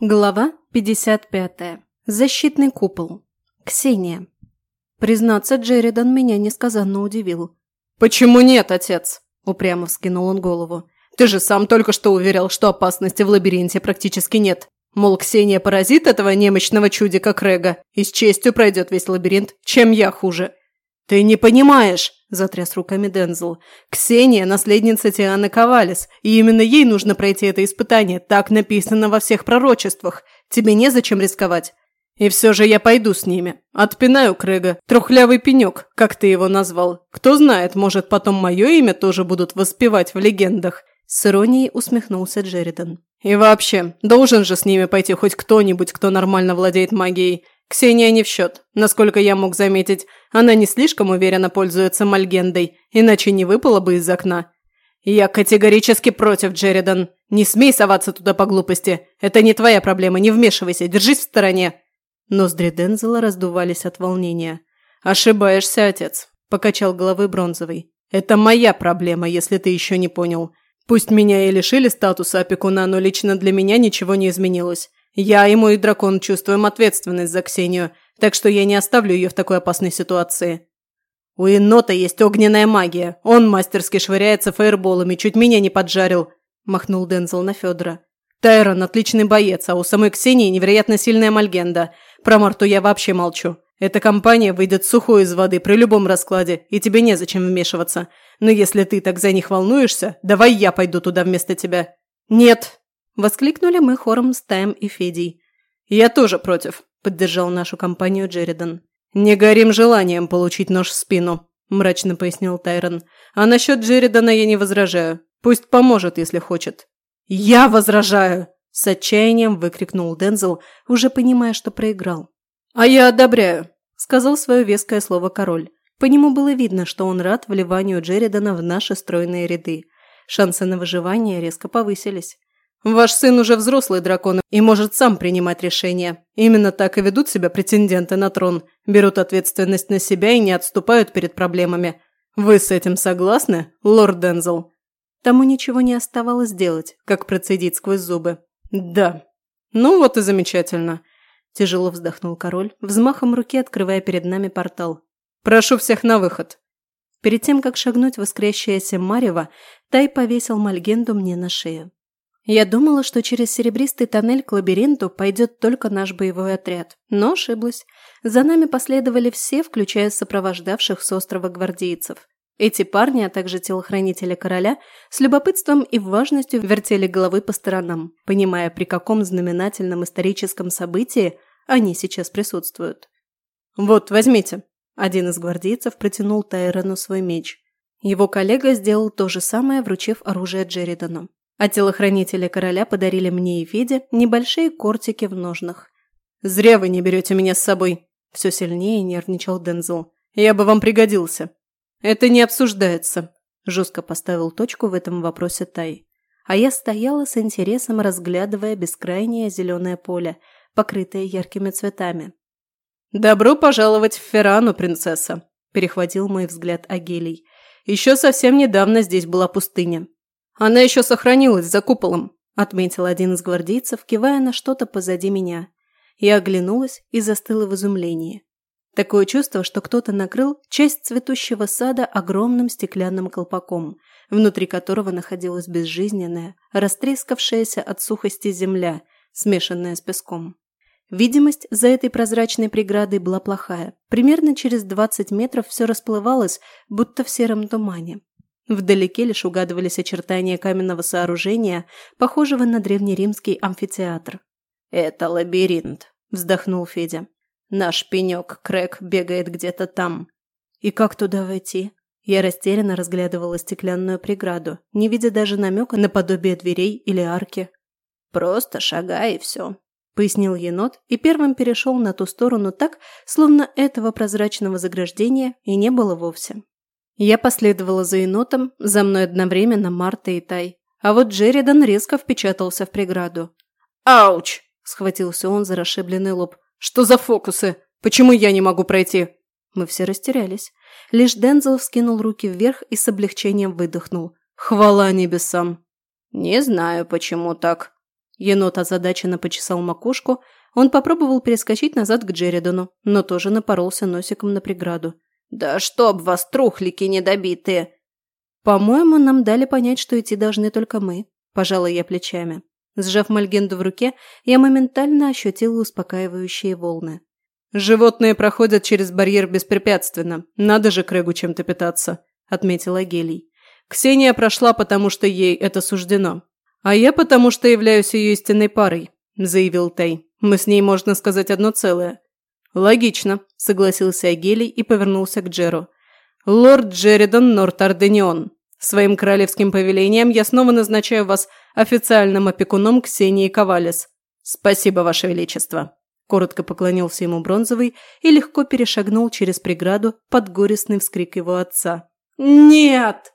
Глава 55. Защитный купол. Ксения. Признаться, Джеридан меня несказанно удивил. «Почему нет, отец?» – упрямо вскинул он голову. «Ты же сам только что уверял, что опасности в лабиринте практически нет. Мол, Ксения поразит этого немощного чудика Крэга и с честью пройдет весь лабиринт, чем я хуже. «Ты не понимаешь!» – затряс руками Дензел. «Ксения – наследница Тианы Ковалис, и именно ей нужно пройти это испытание. Так написано во всех пророчествах. Тебе незачем рисковать. И все же я пойду с ними. Отпинаю Крэга. Трухлявый пенек, как ты его назвал. Кто знает, может, потом мое имя тоже будут воспевать в легендах». С иронией усмехнулся Джеридан. «И вообще, должен же с ними пойти хоть кто-нибудь, кто нормально владеет магией. Ксения не в счет. Насколько я мог заметить, она не слишком уверенно пользуется Мальгендой, иначе не выпала бы из окна. Я категорически против, Джеридан. Не смей соваться туда по глупости. Это не твоя проблема, не вмешивайся, держись в стороне. Ноздри Дензела раздувались от волнения. «Ошибаешься, отец», – покачал головой Бронзовый. «Это моя проблема, если ты еще не понял. Пусть меня и лишили статуса опекуна, но лично для меня ничего не изменилось. Я и мой дракон чувствуем ответственность за Ксению, так что я не оставлю ее в такой опасной ситуации. У енота есть огненная магия. Он мастерски швыряется фаерболами, чуть меня не поджарил», – махнул Дензел на Федора. «Тайрон – отличный боец, а у самой Ксении невероятно сильная мальгенда. Про Марту я вообще молчу. Эта компания выйдет сухой из воды при любом раскладе, и тебе незачем вмешиваться. Но если ты так за них волнуешься, давай я пойду туда вместо тебя». «Нет», Воскликнули мы хором с Таем и Федей. «Я тоже против», – поддержал нашу компанию Джеридан. «Не горим желанием получить нож в спину», – мрачно пояснил Тайрон. «А насчет Джеридана я не возражаю. Пусть поможет, если хочет». «Я возражаю!» – с отчаянием выкрикнул Дензел, уже понимая, что проиграл. «А я одобряю», – сказал свое веское слово король. По нему было видно, что он рад вливанию Джеридана в наши стройные ряды. Шансы на выживание резко повысились. Ваш сын уже взрослый дракон и может сам принимать решения. Именно так и ведут себя претенденты на трон, берут ответственность на себя и не отступают перед проблемами. Вы с этим согласны, лорд Дензел?» Тому ничего не оставалось делать, как процедить сквозь зубы. «Да». «Ну вот и замечательно», – тяжело вздохнул король, взмахом руки открывая перед нами портал. «Прошу всех на выход». Перед тем, как шагнуть в воскресшееся Марево, Тай повесил Мальгенду мне на шею. Я думала, что через серебристый тоннель к лабиринту пойдет только наш боевой отряд, но ошиблась. За нами последовали все, включая сопровождавших с острова гвардейцев. Эти парни, а также телохранители короля, с любопытством и важностью вертели головы по сторонам, понимая, при каком знаменательном историческом событии они сейчас присутствуют. «Вот, возьмите». Один из гвардейцев протянул Тайрону свой меч. Его коллега сделал то же самое, вручив оружие Джеридану а телохранители короля подарили мне и Феде небольшие кортики в ножнах. «Зря вы не берете меня с собой!» – все сильнее нервничал Дензел. «Я бы вам пригодился!» «Это не обсуждается!» – жестко поставил точку в этом вопросе Тай. А я стояла с интересом, разглядывая бескрайнее зеленое поле, покрытое яркими цветами. «Добро пожаловать в Феррану, принцесса!» – перехватил мой взгляд Агелий. «Еще совсем недавно здесь была пустыня. «Она еще сохранилась за куполом», – отметил один из гвардейцев, кивая на что-то позади меня. Я оглянулась и застыла в изумлении. Такое чувство, что кто-то накрыл часть цветущего сада огромным стеклянным колпаком, внутри которого находилась безжизненная, растрескавшаяся от сухости земля, смешанная с песком. Видимость за этой прозрачной преградой была плохая. Примерно через 20 метров все расплывалось, будто в сером тумане. Вдалеке лишь угадывались очертания каменного сооружения, похожего на древнеримский амфитеатр. «Это лабиринт», – вздохнул Федя. «Наш пенек, Крэк, бегает где-то там». «И как туда войти?» Я растерянно разглядывала стеклянную преграду, не видя даже намека на подобие дверей или арки. «Просто шагай и все», – пояснил енот и первым перешел на ту сторону так, словно этого прозрачного заграждения и не было вовсе. Я последовала за енотом, за мной одновременно Марта и Тай. А вот Джеридан резко впечатался в преграду. «Ауч!» – схватился он за расшибленный лоб. «Что за фокусы? Почему я не могу пройти?» Мы все растерялись. Лишь Дензел вскинул руки вверх и с облегчением выдохнул. «Хвала небесам!» «Не знаю, почему так». Енот озадаченно почесал макушку, он попробовал перескочить назад к Джеридану, но тоже напоролся носиком на преграду. «Да чтоб вас, трухлики недобитые!» «По-моему, нам дали понять, что идти должны только мы», – пожала я плечами. Сжав Мальгенду в руке, я моментально ощутила успокаивающие волны. «Животные проходят через барьер беспрепятственно. Надо же Крэгу чем-то питаться», – отметила Гелий. «Ксения прошла, потому что ей это суждено. А я потому что являюсь ее истинной парой», – заявил Тай. «Мы с ней, можно сказать, одно целое». «Логично», – согласился Агелий и повернулся к Джеру. «Лорд Джеридан Нортарденион, своим королевским повелением я снова назначаю вас официальным опекуном Ксении Ковалес. Спасибо, Ваше Величество!» Коротко поклонился ему Бронзовый и легко перешагнул через преграду под горестный вскрик его отца. «Нет!»